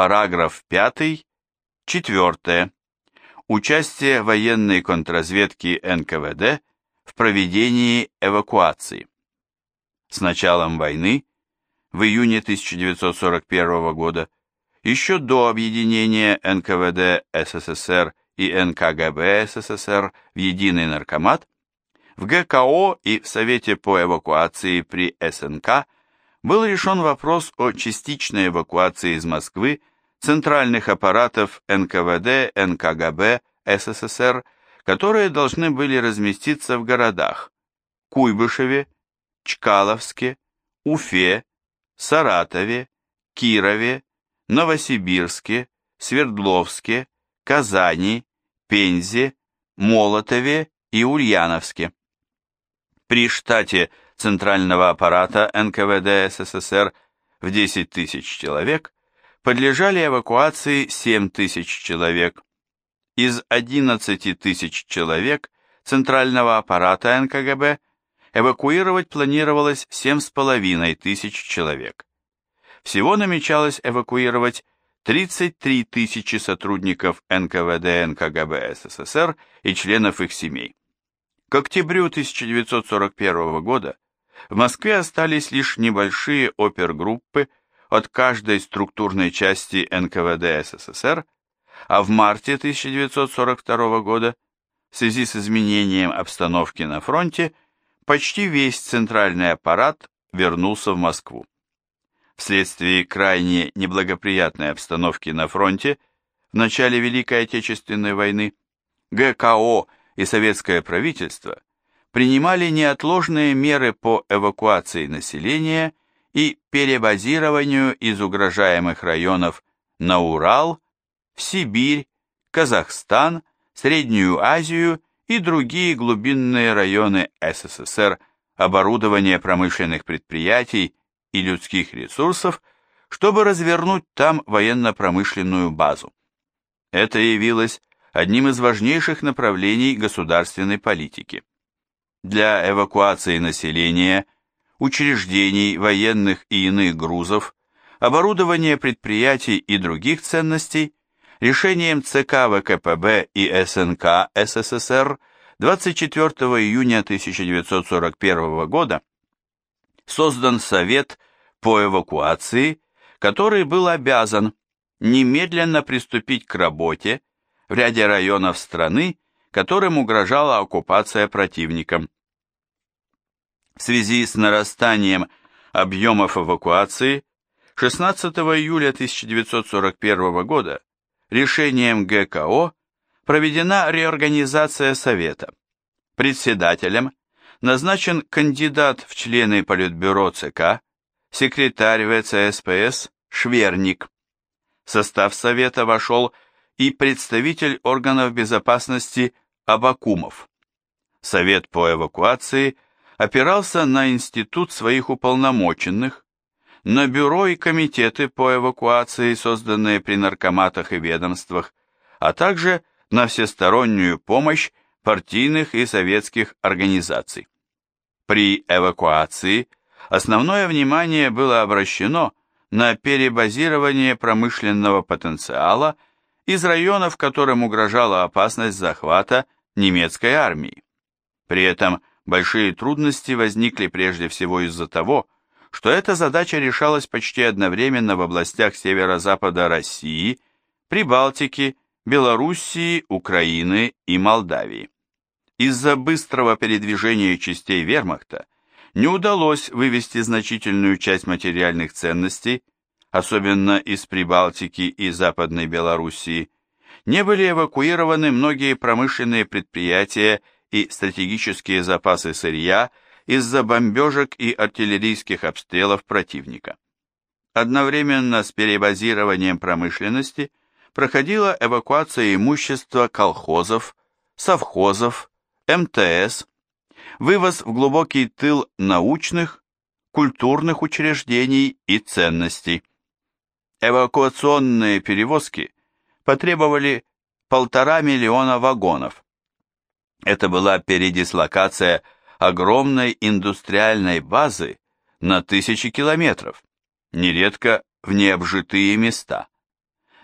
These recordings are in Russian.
Параграф 5. Четвертое. Участие военной контрразведки НКВД в проведении эвакуации. С началом войны, в июне 1941 года, еще до объединения НКВД СССР и НКГБ СССР в единый наркомат, в ГКО и в Совете по эвакуации при СНК был решен вопрос о частичной эвакуации из Москвы центральных аппаратов НКВД, НКГБ, СССР, которые должны были разместиться в городах Куйбышеве, Чкаловске, Уфе, Саратове, Кирове, Новосибирске, Свердловске, Казани, Пензе, Молотове и Ульяновске. При штате центрального аппарата НКВД СССР в 10 тысяч человек подлежали эвакуации 7 тысяч человек. Из 11 тысяч человек центрального аппарата НКГБ эвакуировать планировалось 7,5 тысяч человек. Всего намечалось эвакуировать 33 тысячи сотрудников НКВД НКГБ СССР и членов их семей. К октябрю 1941 года в Москве остались лишь небольшие опергруппы от каждой структурной части НКВД СССР, а в марте 1942 года в связи с изменением обстановки на фронте почти весь центральный аппарат вернулся в Москву. Вследствие крайне неблагоприятной обстановки на фронте в начале Великой Отечественной войны ГКО и советское правительство принимали неотложные меры по эвакуации населения и перебазированию из угрожаемых районов на Урал, в Сибирь, Казахстан, Среднюю Азию и другие глубинные районы СССР, оборудование промышленных предприятий и людских ресурсов, чтобы развернуть там военно-промышленную базу. Это явилось одним из важнейших направлений государственной политики. Для эвакуации населения, учреждений, военных и иных грузов, оборудования предприятий и других ценностей, решением ЦК ВКПБ и СНК СССР 24 июня 1941 года создан Совет по эвакуации, который был обязан немедленно приступить к работе в ряде районов страны, которым угрожала оккупация противником. В связи с нарастанием объемов эвакуации 16 июля 1941 года решением ГКО проведена реорганизация Совета. Председателем назначен кандидат в члены Политбюро ЦК, секретарь ВЦСПС Шверник. В состав Совета вошел и представитель органов безопасности Абакумов. Совет по эвакуации опирался на институт своих уполномоченных, на бюро и комитеты по эвакуации, созданные при наркоматах и ведомствах, а также на всестороннюю помощь партийных и советских организаций. При эвакуации основное внимание было обращено на перебазирование промышленного потенциала из районов, которым угрожала опасность захвата немецкой армии. При этом большие трудности возникли прежде всего из-за того, что эта задача решалась почти одновременно в областях северо-запада России, Прибалтики, Белоруссии, Украины и Молдавии. Из-за быстрого передвижения частей вермахта не удалось вывести значительную часть материальных ценностей, особенно из Прибалтики и Западной Белоруссии, не были эвакуированы многие промышленные предприятия и стратегические запасы сырья из-за бомбежек и артиллерийских обстрелов противника. Одновременно с перебазированием промышленности проходила эвакуация имущества колхозов, совхозов, МТС, вывоз в глубокий тыл научных, культурных учреждений и ценностей. Эвакуационные перевозки потребовали полтора миллиона вагонов. Это была передислокация огромной индустриальной базы на тысячи километров, нередко в необжитые места.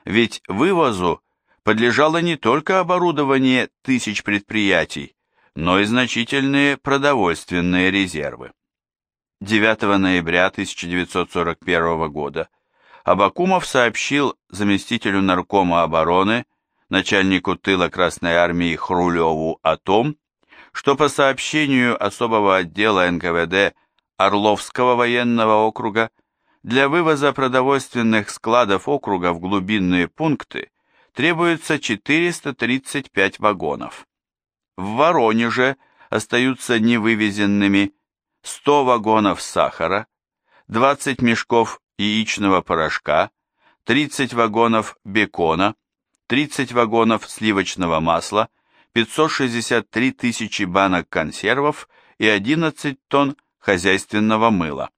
Ведь вывозу подлежало не только оборудование тысяч предприятий, но и значительные продовольственные резервы. 9 ноября 1941 года Абакумов сообщил заместителю наркома обороны, начальнику тыла Красной Армии Хрулеву о том, что по сообщению особого отдела НКВД Орловского военного округа для вывоза продовольственных складов округа в глубинные пункты требуется 435 вагонов. В Воронеже остаются невывезенными 100 вагонов сахара, 20 мешков яичного порошка, 30 вагонов бекона, 30 вагонов сливочного масла, 563 тысячи банок консервов и 11 тонн хозяйственного мыла.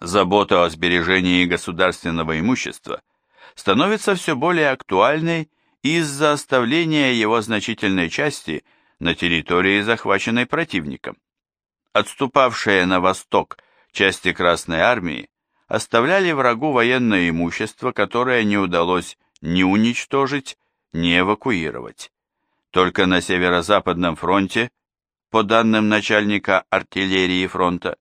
Забота о сбережении государственного имущества становится все более актуальной из-за оставления его значительной части на территории, захваченной противником. Отступавшие на восток части Красной Армии оставляли врагу военное имущество, которое не удалось ни уничтожить, ни эвакуировать. Только на северо-западном фронте, по данным начальника артиллерии фронта,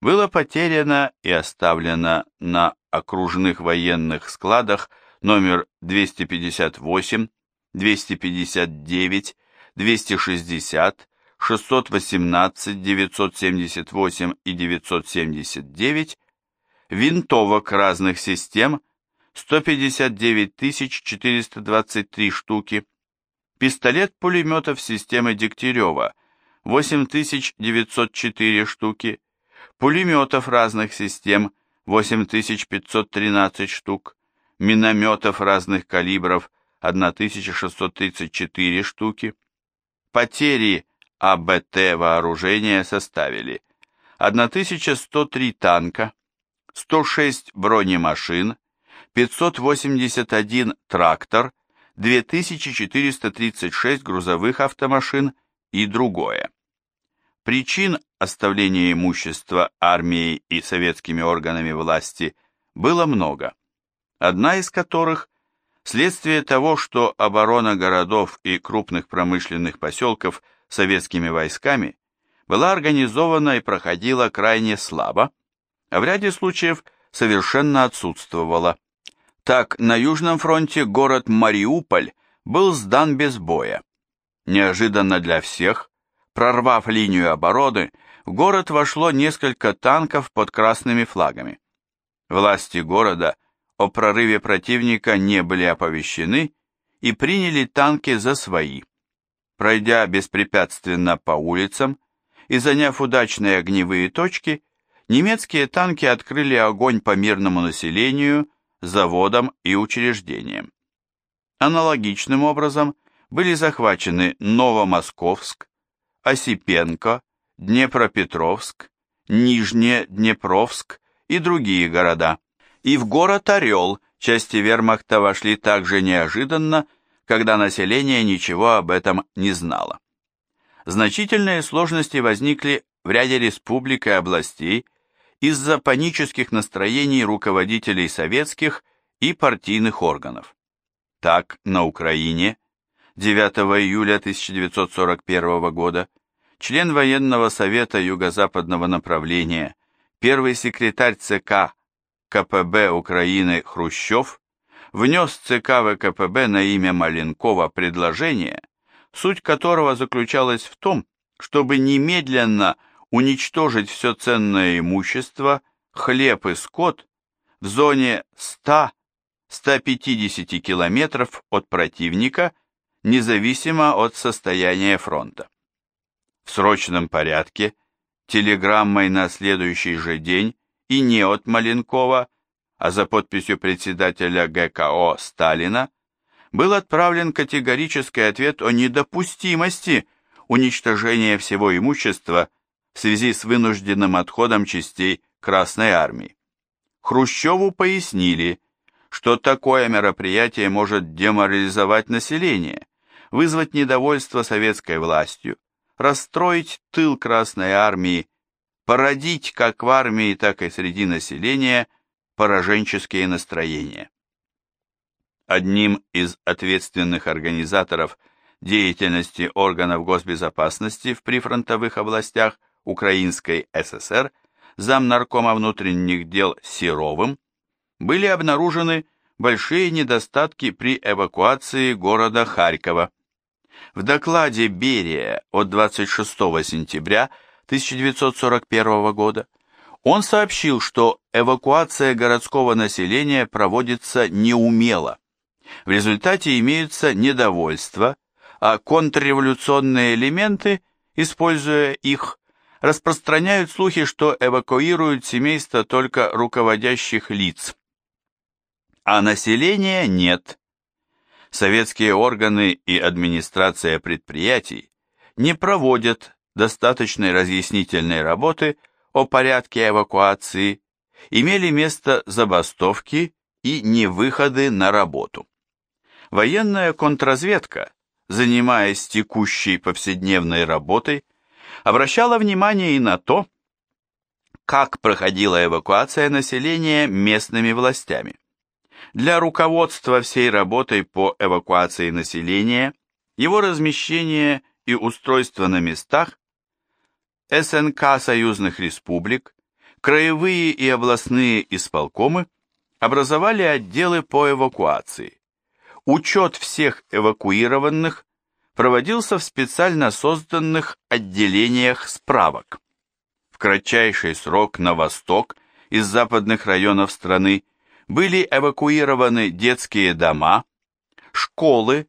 было потеряно и оставлено на окружных военных складах номер 258, 259, 260, 618, 978 и 979 винтовок разных систем 159 423 штуки, пистолет-пулеметов системы Дегтярева 8904 штуки, пулеметов разных систем 8513 штук, минометов разных калибров 1634 штуки. Потери АБТ вооружения составили 1103 танка, 106 бронемашин, 581 трактор, 2436 грузовых автомашин и другое. Причин оставления имущества армией и советскими органами власти было много, одна из которых – следствие того, что оборона городов и крупных промышленных поселков советскими войсками была организована и проходила крайне слабо, а в ряде случаев совершенно отсутствовала. Так, на Южном фронте город Мариуполь был сдан без боя. Неожиданно для всех, прорвав линию обороны, в город вошло несколько танков под красными флагами. Власти города о прорыве противника не были оповещены и приняли танки за свои. Пройдя беспрепятственно по улицам и заняв удачные огневые точки, немецкие танки открыли огонь по мирному населению, заводам и учреждениям. Аналогичным образом были захвачены Новомосковск, Осипенко, Днепропетровск, Нижнеднепровск и другие города. И в город Орел части вермахта вошли также неожиданно, когда население ничего об этом не знало. Значительные сложности возникли в ряде республик и областей, из-за панических настроений руководителей советских и партийных органов. Так, на Украине 9 июля 1941 года член военного совета Юго-Западного направления, первый секретарь ЦК КПБ Украины Хрущев внес ЦК ВКПБ на имя Маленкова предложение, суть которого заключалась в том, чтобы немедленно уничтожить все ценное имущество, хлеб и скот в зоне 100-150 километров от противника, независимо от состояния фронта. В срочном порядке телеграммой на следующий же день и не от Маленкова, а за подписью председателя ГКО Сталина, был отправлен категорический ответ о недопустимости уничтожения всего имущества в связи с вынужденным отходом частей Красной Армии. Хрущеву пояснили, что такое мероприятие может деморализовать население, вызвать недовольство советской властью, расстроить тыл Красной Армии, породить как в армии, так и среди населения пораженческие настроения. одним из ответственных организаторов деятельности органов госбезопасности в прифронтовых областях Украинской ССР замнаркома внутренних дел Серовым, были обнаружены большие недостатки при эвакуации города Харькова. В докладе Берия от 26 сентября 1941 года он сообщил, что эвакуация городского населения проводится неумело. В результате имеются недовольства, а контрреволюционные элементы, используя их, распространяют слухи, что эвакуируют семейства только руководящих лиц. А населения нет. Советские органы и администрация предприятий не проводят достаточной разъяснительной работы о порядке эвакуации, имели место забастовки и невыходы на работу. Военная контрразведка, занимаясь текущей повседневной работой, обращала внимание и на то, как проходила эвакуация населения местными властями. Для руководства всей работой по эвакуации населения, его размещения и устройства на местах, СНК союзных республик, краевые и областные исполкомы образовали отделы по эвакуации. Учет всех эвакуированных проводился в специально созданных отделениях справок. В кратчайший срок на восток из западных районов страны были эвакуированы детские дома, школы,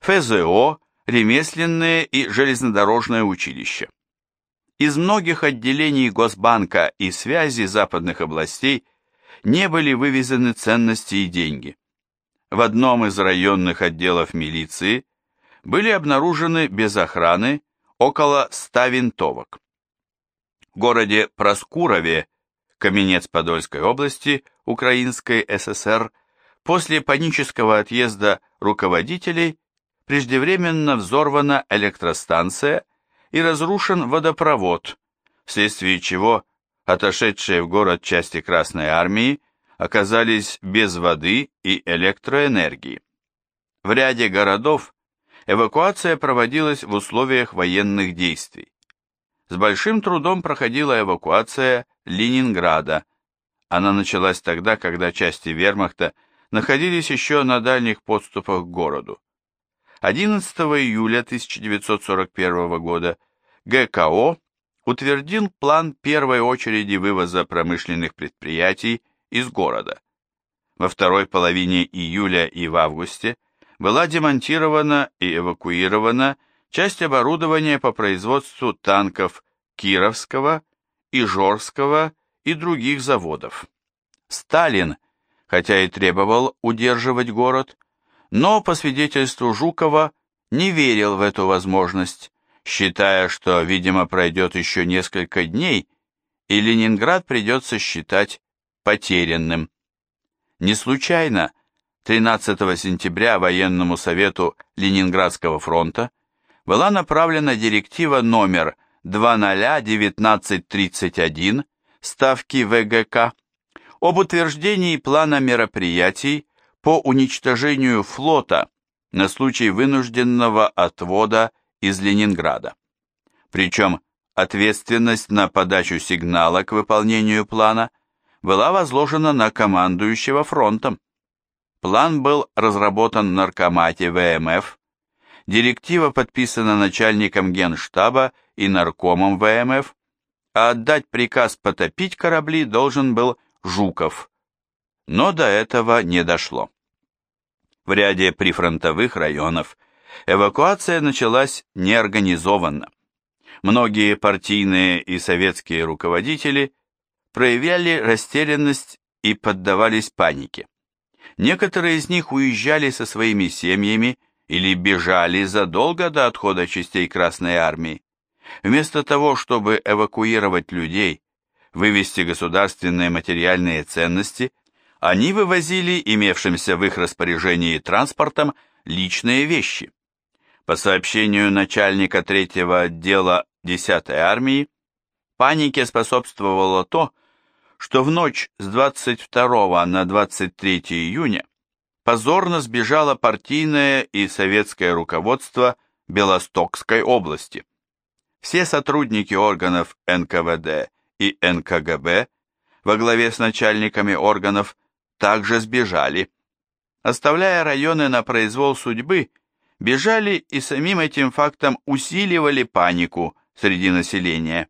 ФЗО, ремесленные и железнодорожное училище. Из многих отделений Госбанка и связи западных областей не были вывезены ценности и деньги. В одном из районных отделов милиции были обнаружены без охраны около 100 винтовок. В городе Проскурове, Каменец-Подольской области, Украинской ССР, после панического отъезда руководителей преждевременно взорвана электростанция и разрушен водопровод, вследствие чего отошедшие в город части Красной Армии оказались без воды и электроэнергии. В ряде городов эвакуация проводилась в условиях военных действий. С большим трудом проходила эвакуация Ленинграда. Она началась тогда, когда части вермахта находились еще на дальних подступах к городу. 11 июля 1941 года ГКО утвердил план первой очереди вывоза промышленных предприятий из города. Во второй половине июля и в августе была демонтирована и эвакуирована часть оборудования по производству танков Кировского, Ижорского и других заводов. Сталин, хотя и требовал удерживать город, но, по свидетельству Жукова, не верил в эту возможность, считая, что, видимо, пройдет еще несколько дней, и Ленинград придется считать потерянным. Не случайно 13 сентября военному совету Ленинградского фронта была направлена директива номер 201931 Ставки ВГК об утверждении плана мероприятий по уничтожению флота на случай вынужденного отвода из Ленинграда. Причем ответственность на подачу сигнала к выполнению плана была возложена на командующего фронтом. План был разработан в Наркомате ВМФ, директива подписана начальником Генштаба и наркомом ВМФ, а отдать приказ потопить корабли должен был Жуков. Но до этого не дошло. В ряде прифронтовых районов эвакуация началась неорганизованно. Многие партийные и советские руководители проявляли растерянность и поддавались панике. Некоторые из них уезжали со своими семьями или бежали задолго до отхода частей Красной Армии. Вместо того, чтобы эвакуировать людей, вывести государственные материальные ценности, они вывозили имевшимся в их распоряжении транспортом личные вещи. По сообщению начальника 3-го отдела 10-й армии, панике способствовало то, что в ночь с 22 на 23 июня позорно сбежало партийное и советское руководство Белостокской области. Все сотрудники органов НКВД и НКГБ во главе с начальниками органов также сбежали. Оставляя районы на произвол судьбы, бежали и самим этим фактом усиливали панику среди населения.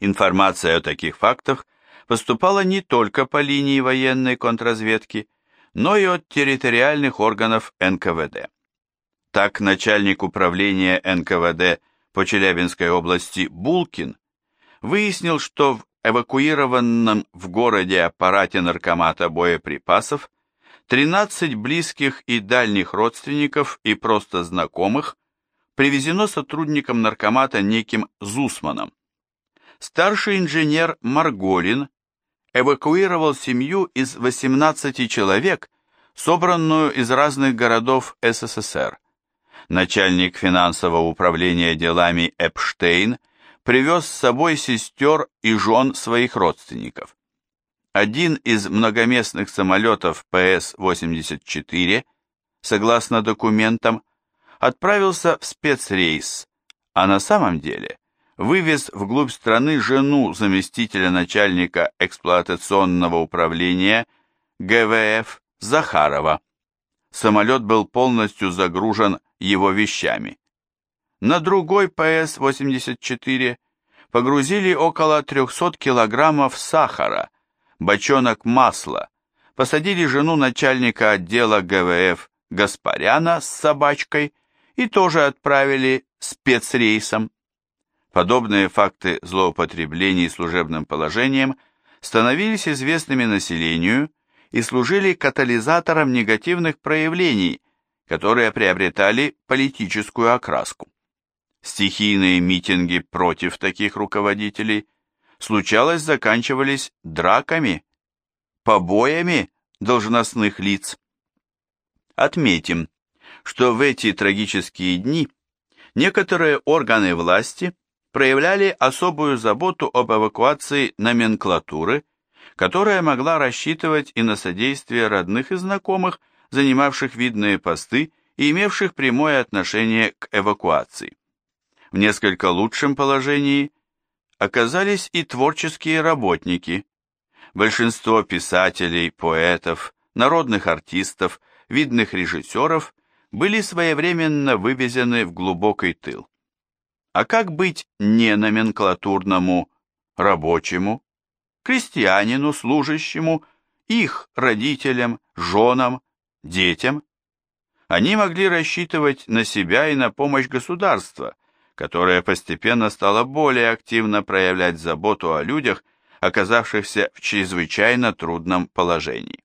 Информация о таких фактах поступала не только по линии военной контрразведки, но и от территориальных органов НКВД. Так начальник управления НКВД по Челябинской области Булкин выяснил, что в эвакуированном в городе аппарате наркомата боеприпасов 13 близких и дальних родственников и просто знакомых привезено сотрудникам наркомата неким Зусманом. Старший инженер Марголин эвакуировал семью из 18 человек, собранную из разных городов СССР. Начальник финансового управления делами Эпштейн привез с собой сестер и жен своих родственников. Один из многоместных самолетов ПС-84, согласно документам, отправился в спецрейс, а на самом деле вывез вглубь страны жену заместителя начальника эксплуатационного управления ГВФ Захарова. Самолет был полностью загружен его вещами. На другой ПС-84 погрузили около 300 килограммов сахара, бочонок масла, посадили жену начальника отдела ГВФ Гаспаряна с собачкой и тоже отправили спецрейсом. Подобные факты злоупотреблений служебным положением становились известными населению и служили катализатором негативных проявлений, которые приобретали политическую окраску. Стихийные митинги против таких руководителей случалось заканчивались драками, побоями должностных лиц. Отметим, что в эти трагические дни некоторые органы власти проявляли особую заботу об эвакуации номенклатуры, которая могла рассчитывать и на содействие родных и знакомых, занимавших видные посты и имевших прямое отношение к эвакуации. В несколько лучшем положении оказались и творческие работники. Большинство писателей, поэтов, народных артистов, видных режиссеров были своевременно вывезены в глубокий тыл. А как быть не номенклатурному рабочему, крестьянину, служащему, их родителям, женам, детям? Они могли рассчитывать на себя и на помощь государства, которое постепенно стало более активно проявлять заботу о людях, оказавшихся в чрезвычайно трудном положении.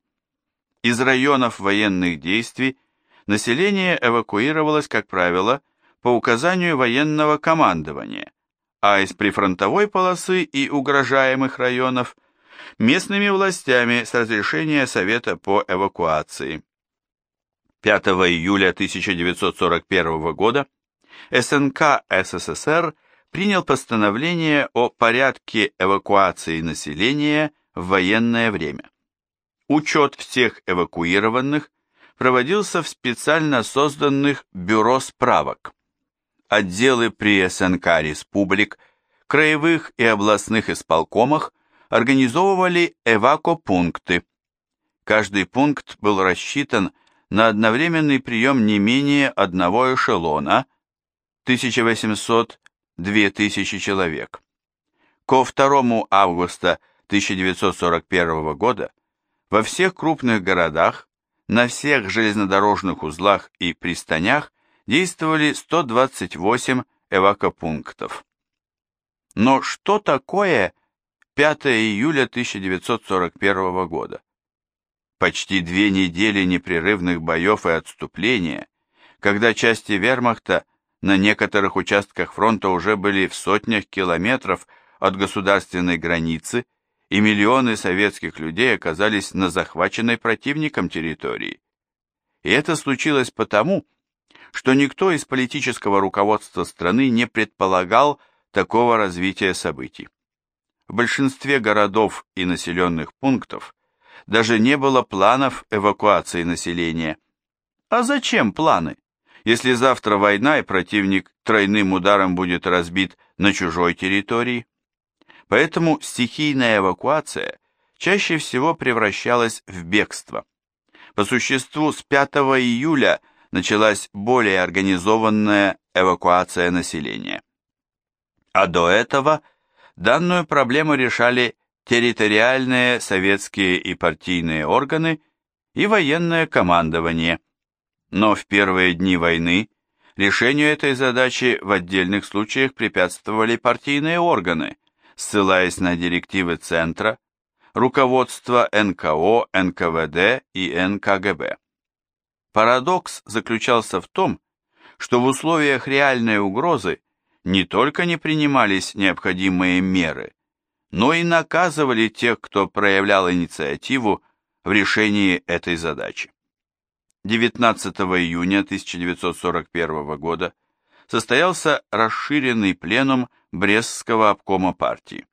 Из районов военных действий население эвакуировалось, как правило, по указанию военного командования, а из прифронтовой полосы и угрожаемых районов местными властями с разрешения Совета по эвакуации. 5 июля 1941 года СНК СССР принял постановление о порядке эвакуации населения в военное время. Учет всех эвакуированных проводился в специально созданных бюро справок отделы при СНК республик, краевых и областных исполкомах организовывали эвакопункты. Каждый пункт был рассчитан на одновременный прием не менее одного эшелона, 1800-2000 человек. Ко 2 августа 1941 года во всех крупных городах, на всех железнодорожных узлах и пристанях действовали 128 эвакопунктов. Но что такое 5 июля 1941 года? Почти две недели непрерывных боев и отступления, когда части вермахта на некоторых участках фронта уже были в сотнях километров от государственной границы, и миллионы советских людей оказались на захваченной противником территории. И это случилось потому, что никто из политического руководства страны не предполагал такого развития событий. В большинстве городов и населенных пунктов даже не было планов эвакуации населения. А зачем планы, если завтра война и противник тройным ударом будет разбит на чужой территории? Поэтому стихийная эвакуация чаще всего превращалась в бегство. По существу с 5 июля началась более организованная эвакуация населения. А до этого данную проблему решали территориальные советские и партийные органы и военное командование. Но в первые дни войны решению этой задачи в отдельных случаях препятствовали партийные органы, ссылаясь на директивы Центра, руководство НКО, НКВД и НКГБ. Парадокс заключался в том, что в условиях реальной угрозы не только не принимались необходимые меры, но и наказывали тех, кто проявлял инициативу в решении этой задачи. 19 июня 1941 года состоялся расширенный пленум Брестского обкома партии.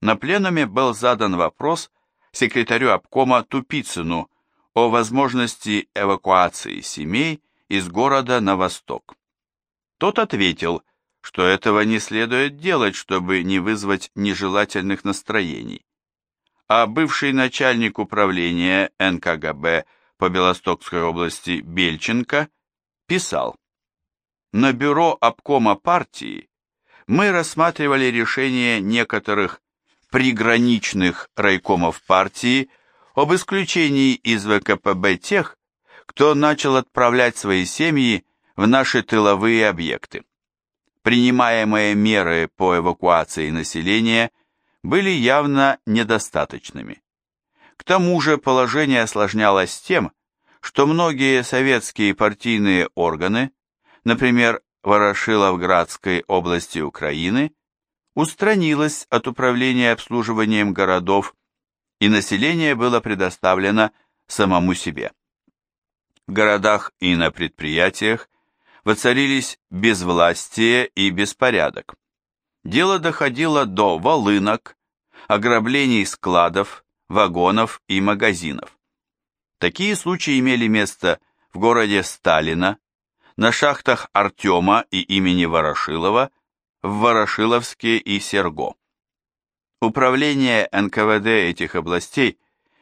На пленуме был задан вопрос секретарю обкома Тупицыну о возможности эвакуации семей из города на восток. Тот ответил, что этого не следует делать, чтобы не вызвать нежелательных настроений. А бывший начальник управления НКГБ по Белостокской области Бельченко писал, «На бюро обкома партии мы рассматривали решение некоторых приграничных райкомов партии об исключении из ВКПБ тех, кто начал отправлять свои семьи в наши тыловые объекты принимаемые меры по эвакуации населения были явно недостаточными. К тому же положение осложнялось тем, что многие советские партийные органы, например, Ворошиловградской области Украины, устранилось от управления обслуживанием городов, и население было предоставлено самому себе. В городах и на предприятиях воцарились безвластие и беспорядок. Дело доходило до волынок, ограблений складов, вагонов и магазинов. Такие случаи имели место в городе Сталина, на шахтах Артема и имени Ворошилова, в Ворошиловске и Серго. Управление НКВД этих областей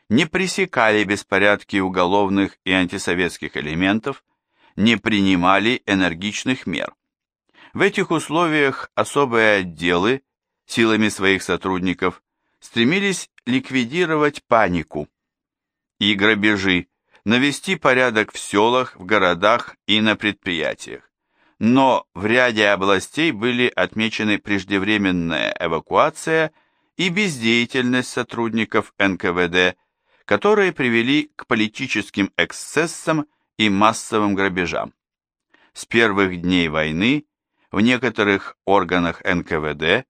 не пресекали беспорядки уголовных и антисоветских элементов, не принимали энергичных мер. В этих условиях особые отделы силами своих сотрудников стремились ликвидировать панику и грабежи, навести порядок в селах, в городах и на предприятиях. Но в ряде областей были отмечены преждевременная эвакуация и бездеятельность сотрудников НКВД, которые привели к политическим эксцессам и массовым грабежам. С первых дней войны в некоторых органах НКВД,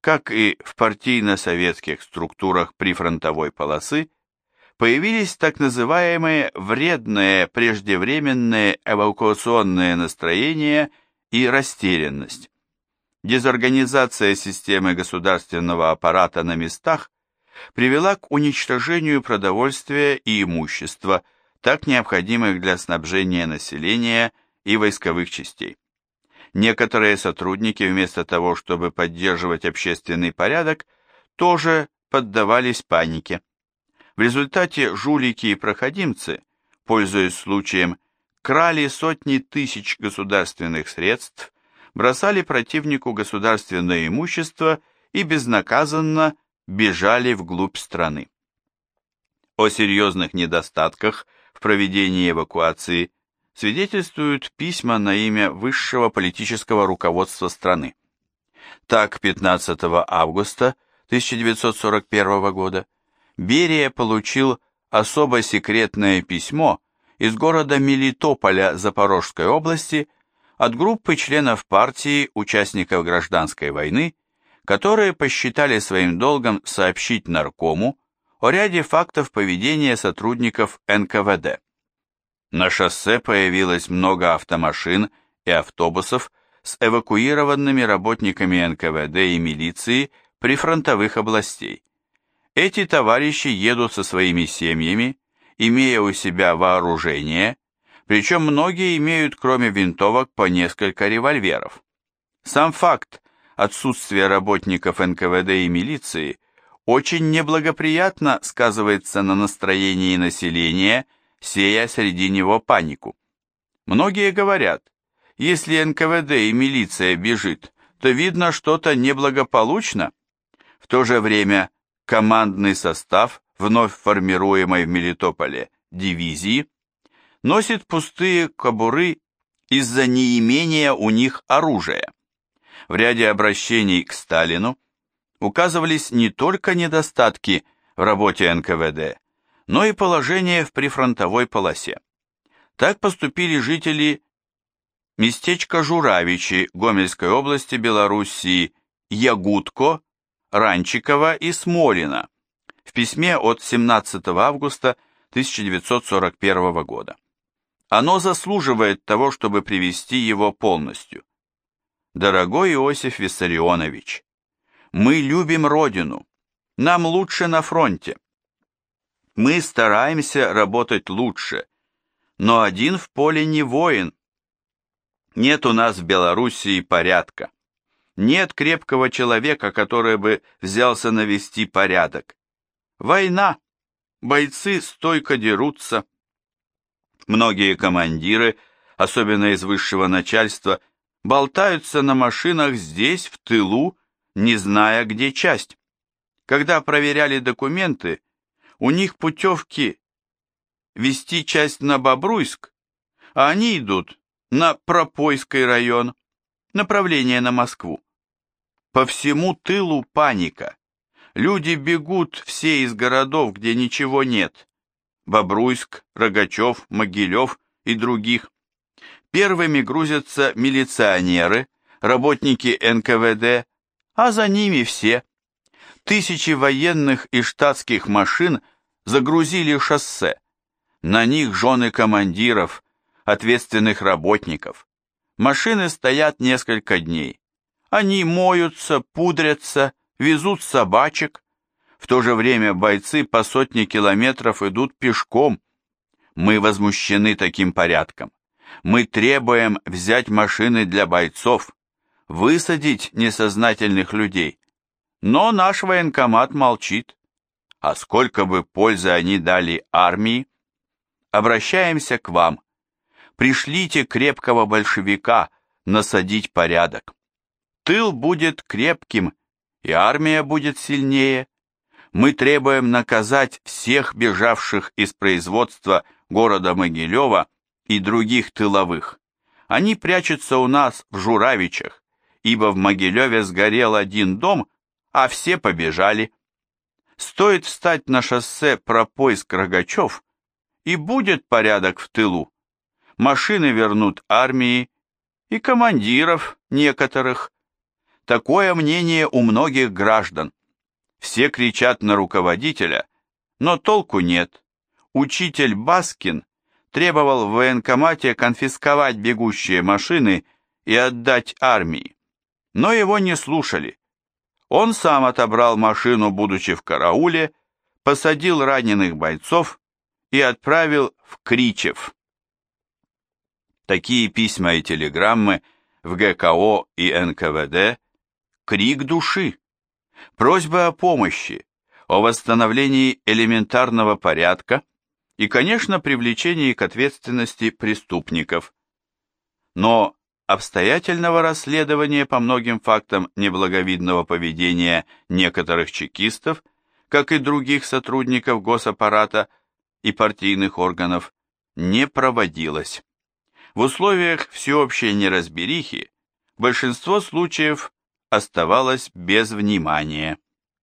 как и в партийно-советских структурах прифронтовой полосы, появились так называемые вредные преждевременные эвакуационные настроения и растерянность. Дезорганизация системы государственного аппарата на местах привела к уничтожению продовольствия и имущества – так необходимых для снабжения населения и войсковых частей. Некоторые сотрудники вместо того, чтобы поддерживать общественный порядок, тоже поддавались панике. В результате жулики и проходимцы, пользуясь случаем, крали сотни тысяч государственных средств, бросали противнику государственное имущество и безнаказанно бежали вглубь страны. О серьезных недостатках – в проведении эвакуации свидетельствуют письма на имя высшего политического руководства страны. Так, 15 августа 1941 года Берия получил особо секретное письмо из города Мелитополя Запорожской области от группы членов партии участников гражданской войны, которые посчитали своим долгом сообщить наркому о ряде фактов поведения сотрудников НКВД. На шоссе появилось много автомашин и автобусов с эвакуированными работниками НКВД и милиции прифронтовых областей. Эти товарищи едут со своими семьями, имея у себя вооружение, причем многие имеют кроме винтовок по несколько револьверов. Сам факт отсутствия работников НКВД и милиции очень неблагоприятно сказывается на настроении населения, сея среди него панику. Многие говорят, если НКВД и милиция бежит, то видно что-то неблагополучно. В то же время командный состав вновь формируемой в Мелитополе дивизии носит пустые кобуры из-за неимения у них оружия. В ряде обращений к Сталину указывались не только недостатки в работе НКВД, но и положение в прифронтовой полосе. Так поступили жители местечка Журавичи Гомельской области Белоруссии Ягудко, Ранчикова и Смолина в письме от 17 августа 1941 года. Оно заслуживает того, чтобы привести его полностью. Дорогой Иосиф Виссарионович, мы любим Родину, нам лучше на фронте. Мы стараемся работать лучше, но один в поле не воин. Нет у нас в Белоруссии порядка. Нет крепкого человека, который бы взялся навести порядок. Война. Бойцы стойко дерутся. Многие командиры, особенно из высшего начальства, болтаются на машинах здесь, в тылу, не зная, где часть. Когда проверяли документы, у них путевки вести часть на Бобруйск, а они идут на Пропойский район, направление на Москву. По всему тылу паника. Люди бегут все из городов, где ничего нет. Бобруйск, Рогачев, Могилев и других. Первыми грузятся милиционеры, работники НКВД, а за ними все. Тысячи военных и штатских машин загрузили шоссе. На них жены командиров, ответственных работников. Машины стоят несколько дней. Они моются, пудрятся, везут собачек. В то же время бойцы по сотне километров идут пешком. Мы возмущены таким порядком. Мы требуем взять машины для бойцов, высадить несознательных людей. Но наш военкомат молчит. А сколько бы пользы они дали армии? обращаемся к вам. Пришлите крепкого большевика насадить порядок. Тыл будет крепким, и армия будет сильнее. Мы требуем наказать всех бежавших из производства города Могилева и других тыловых. Они прячутся у нас в Журавичах, ибо в Могилеве сгорел один дом, а все побежали. Стоит встать на шоссе Пропойск-Рогачев, и будет порядок в тылу. Машины вернут армии и командиров некоторых. Такое мнение у многих граждан. Все кричат на руководителя, но толку нет. Учитель Баскин требовал в военкомате конфисковать бегущие машины и отдать армии. Но его не слушали. Он сам отобрал машину, будучи в карауле, посадил раненых бойцов и отправил в Кричев. Такие письма и телеграммы в ГКО и НКВД – крик души, просьба о помощи, о восстановлении элементарного порядка и, конечно, привлечении к ответственности преступников. Но обстоятельного расследования по многим фактам неблаговидного поведения некоторых чекистов, как и других сотрудников госаппарата – и партийных органов не проводилось. В условиях всеобщей неразберихи большинство случаев оставалось без внимания.